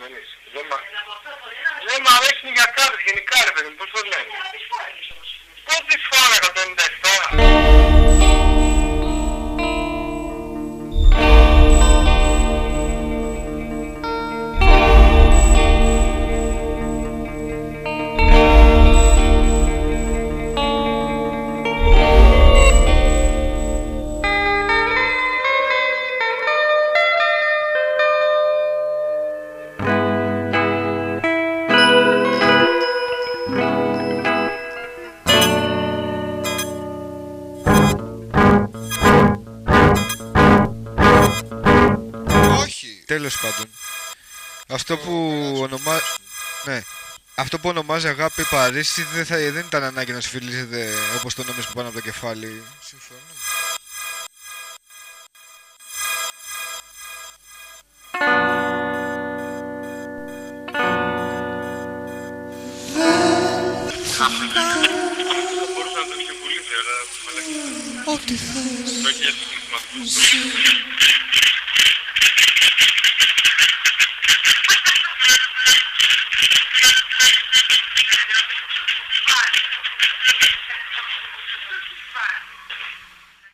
Παρμενής. Δεν μ' δεν μ' αρέσουν οι γιακάδες γενικά Όχι. Τέλος πάντων. Αυτό που ονομά... Ναι. Αυτό που ονομάζει αγάπη παρίσι δεν, θα... δεν ήταν ανάγκη να σου φιλήσετε όπως το νόμιζε που πάνω από το κεφάλι. Συμφωνώ. Θα μπορούσα να το ξεπουλήσει, αλλά μαλακή. Ό,τι θες. Το έχεις έτσι I'm going to go to the next one. I'm going to go to the next one.